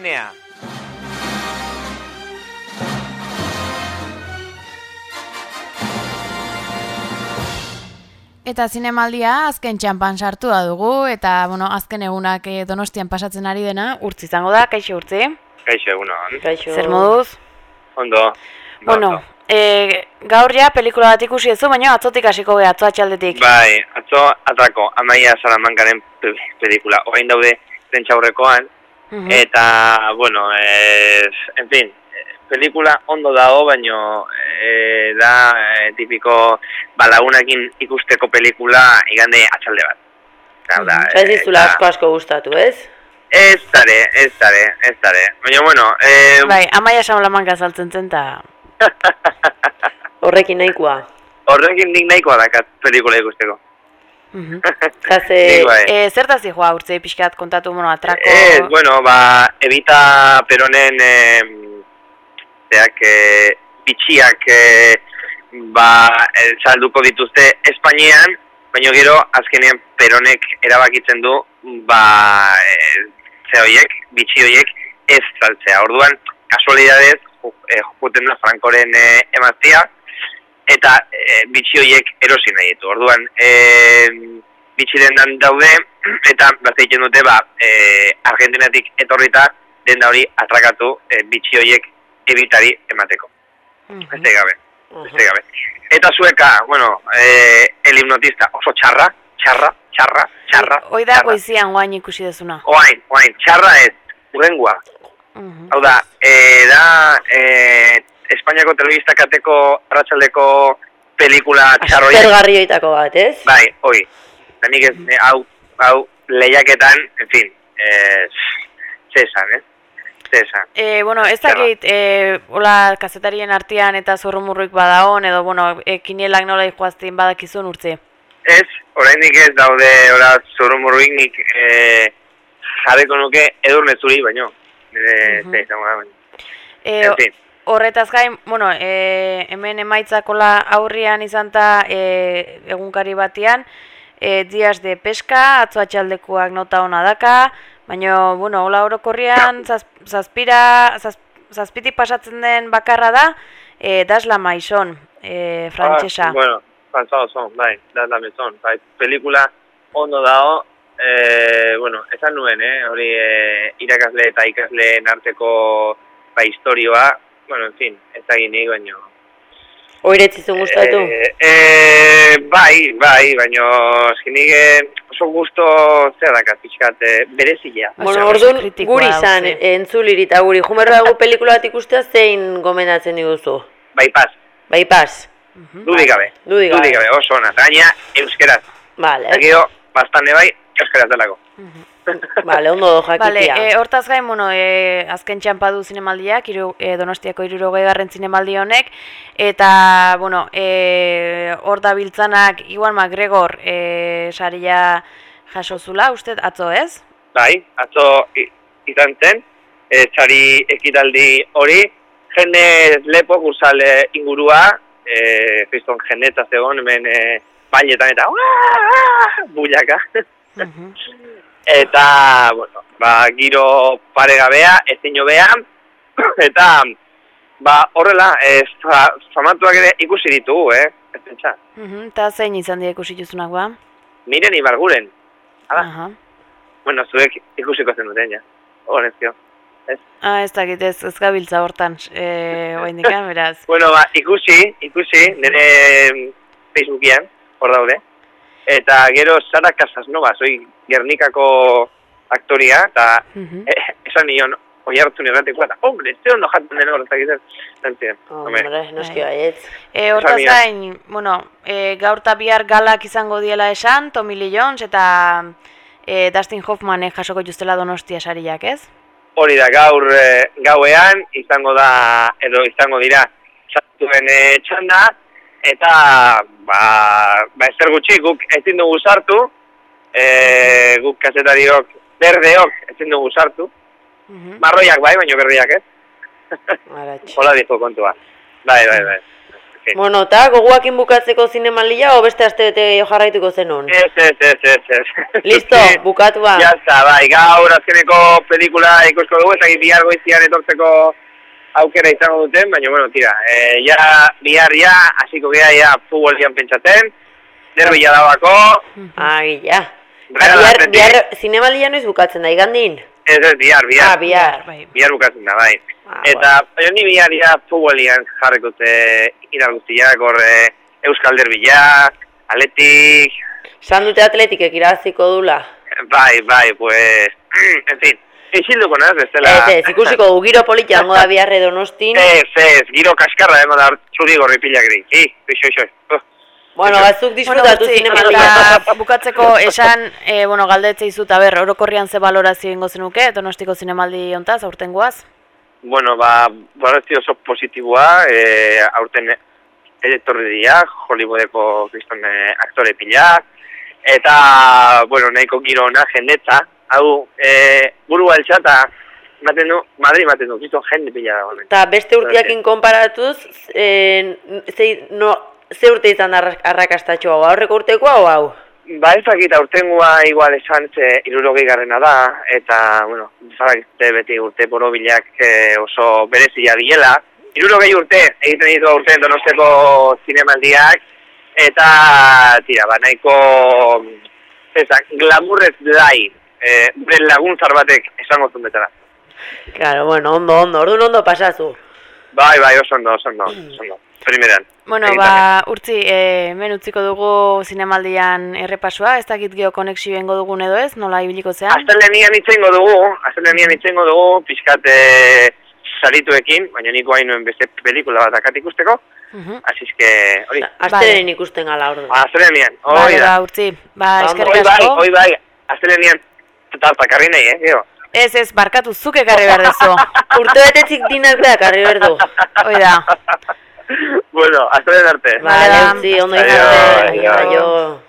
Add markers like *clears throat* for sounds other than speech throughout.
zinea. Eta zinemaldia azken txampan sartua dugu, eta bueno, azken egunak eh, donostian pasatzen ari dena, urtzi izango da, kaixo urtzi. Kaixo egunon. Kaixo. Zer moduz? Ondo. Bueno, ondo. e, gaur ja pelikula bat ikusi ez baina atzotik hasiko geha, atzo atxaldetik. Bai, atzo atrako Amaia Salamankaren pe pelikula. Orain daude prentxaurrekoan Mhm. eta bueno, es, en fin, pelikula ondo dago, baino e, da e, tipiko balagunekin ikusteko pelikula igande atxalde bat. Hau da, Ez dizula asko asko gustatu, ez? Ez dare, ez dare, ez dare. Baina, bueno, eh, Bai, amaia samalamanka saltzen zen, eta... *laughs* Horrekin nahikoa. horrekin nik nahikoa dakat pelikula ikusteko. Zaze, Nik bai. E, zertaz joa urtzi pixkat kontatu, bueno, atrako... Ez, bueno, ba, Evita Peronen eh, zeak, eh, bitxiak eh, ba, eh, salduko dituzte Espainian, baina gero azkenean Peronek erabakitzen du ba, eh, ze hoiek, bitxi hoiek ez saltzea. Orduan, kasualidadez, eh, juten da Frankoren eh, emaztia, eta e, bitxi horiek erosi nahi ditu. Orduan, e, bitxi dendan daude, *clears throat* eta bat egiten dute, ba, e, Argentinatik etorrita denda hori atrakatu e, bitxi horiek ebitari emateko. Mhm. Beste gabe, beste gabe. Eta zueka, bueno, e, el hipnotista oso txarra, txarra, txarra, txarra. Hoi da goizian guain ikusi dezuna. Oain, oain, txarra ez, urrengua. Mhm. Hau da, e, da e, Espainiako telebista kateko arratsaldeko pelikula txarroia. aspergarri hoitako bat, ez? Bai, hoi. Eta nik ez, e, hau, hau, lehiaketan, en fin, e, zesan, eh? Zesan. E, bueno, ez dakit, e, hola, kazetarien artean eta zurrumurruik badaon, edo, bueno, e, kinielak nola ikuaztin badakizun urtzi. Ez, oraindik ez daude, ora, zoromurruik nik e, jarriko nuke edurne zuri, baino. Nire, Mhm. ze, izango da, baino. E, En fin, horretaz gain, bueno, e, hemen emaitzakola aurrian izan ta e, egunkari batian, e, dias de peska, atzo atxaldekuak nota ona daka, baina, bueno, hola orokorrian, zaz, zazpira, zaz, zazpitik pasatzen den bakarra da, e, dasla maizon, e, frantsesa. Ah, bueno, François Ozon, bai, da la maison, bai, pelikula ondo dago, eh, bueno, esan nuen, eh, hori eh, irakasle eta ikasleen arteko bai, historioa, bueno, en fin, ez da ginik, baino. Oiretzizun gustatu? Eh, eh, bai, bai, baino, eskinik eh, oso gusto zer dakat, pixkat, eh, berezia. bueno, orduan kritikoa guri da, izan, entzuliri eta guri, jumerra dugu pelikula bat ikustea zein gomendatzen diguzu? Bai, pas, Bai, pas. dudik gabe, Dudik gabe. dudik gabe, oso ona, gaina, euskeraz, Vale, eta gero, bastante bai, euskeraz delako. Vale, ondo do Bale, jakitea. e, hortaz gain, bueno, e, azken txampa du zinemaldiak, iru, e, donostiako irurogei garren zinemaldi honek, eta, bueno, e, hor da biltzanak, Iwan McGregor e, saria jaso zula, uste, atzo ez? Bai, atzo izan zen, e, txari ekitaldi hori, jende lepo guzale ingurua, e, kriston jendetza zegoen, hemen e, bailetan eta "Uaa!" bullaka. *laughs* Eta, bueno, ba, giro paregabea, ezin hobea, *clears throat* eta, ba, horrela, e, fa, famatuak ere ikusi ditugu, eh? Ez pentsa. Mhm, Eta zein izan dira ikusi juzunak ba? Miren ibarguren. Hala, Aha. bueno, zuek ikusiko zen duten, ja. Honezkio. Ah, ez dakit ez, ez gabiltza hortan, e, oaindikan, beraz. *laughs* Bueno, ba, ikusi, ikusi, nire Facebookian, hor daude. Eta gero Sara Casasnova, soy Gernikako aktoria, eta Mhm. eh, esan nion, oi hartu nirratikoa, eta, hombre, ze ondo jaten den hor, eta gizet, zantzien. Hombre, Hombre, noski Bai. baietz. E, hortaz Esan gain, bueno, e, gaur eta bihar galak izango diela esan, Tommy Lee Jones eta e, Dustin Hoffmanek jasoko justela donostia sariak, ez? hori da gaur eh, gauean, izango da, edo izango dira, sartuen eh, txanda, eta, ba, ba, ezer gutxi, guk ezin dugu sartu, eh, guk kasetariok, berdeok ezin dugu sartu, Mhm. marroiak bai, baino berriak ez. *laughs* Aratx. Hola dijo kontua. Bai, bai, bai. fin. Bueno, eta goguakin bukatzeko zinemalia o beste aste bete jarraituko zenun? Ez, ez, ez, ez, ez. *laughs* Listo, Sí. bukatu ba. Ya está, bai, gaur azkeneko pelikula ikusko dugu, ez dakit bihar goizian etortzeko aukera izango duten, baina, bueno, tira, e, ja, bihar ja, hasiko gea ja futbolian pentsaten, derbila dabako, Agi, ja. Bihar, Athletic. bihar zinemalia noiz bukatzen da, igandin? ez ez, bihar, bihar, Ah, bihar. Bai. bihar bukatzen da, bai. Ah, Eta, baina ni bihar ja futbolian jarrikote iraguztiak, hor e, Euskal Derbila, Atletik, San dute atletikek irabaziko dula. bai, bai, pues, *clears throat* en fin, isilduko naz, bestela. Ez, ez, ikusiko du, giro politia hango da biharre donostin. *laughs* Ez, ez, giro kaskarra dengo da txuri gorri pilagri. I, ixo, ixo. Uh, Bueno, batzuk disfrutatu utzi, zinemalia. eta bukatzeko esan, e, bueno, galdetze izut, aber, orokorrian ze balorazio ingo zenuke, donostiko zinemaldi hontaz, aurten guaz? bueno, ba, barazio oso positiboa, e, aurten etorri dira, Hollywoodeko kriston e, aktore pila, eta, bueno, nahiko giro ona, jendetza, hau, e, burua eltsata, maten du, Madrid maten du, kriston jende pila da honen. Eta beste urtiakin konparatuz, e, ze, no, ze urte izan da arrak- arrakastatxoa, hau, aurreko urtekoa o hau? Ba ez dakit aurtengoa igual esan ze irurogei garrena da, eta, bueno, badakite beti urte borobilak eh, oso berezia diela. Irurogei urte egiten ditu aurten donosteko zinemaldiak, eta, tira, ba, nahiko, ezak, glamurrez dai, eh, gure laguntzar batek esango zuen betara. Claro, bueno, ondo, ondo, orduan ondo pasazu. Bai, bai, oso ondo, oso ondo, oso ondo. Primeran. Bueno, Egin ba, urtzi, e, hemen utziko dugu zinemaldian errepasua, ez dakit geokonexio ingo dugun edo ez, nola ibiliko zean? Aztelenian itzengo dugu, aztelenian itzengo dugu, pixkat eh, sarituekin, baina niko hain nuen beste pelikula bat akat ikusteko, así es que, hori, Asteren ikusten gala ordu. aztelenian, hori da. ba, urtzi, ba, eskerrik Hoi bai, asko. hoi bai, aztelenian, tartakarri nahi, eh, gero. Ez, ez, barkatu, zuk ekarri behar dezu. *laughs* Urte betezik dinak beak, arri berdu. Hoi da. bueno, aztelen arte. Vale, Vale, da. utzi, ondo Aio, izan aio. aio.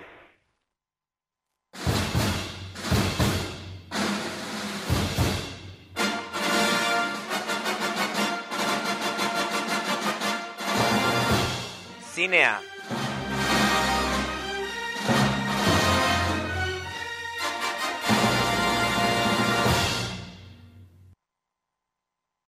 Zinea,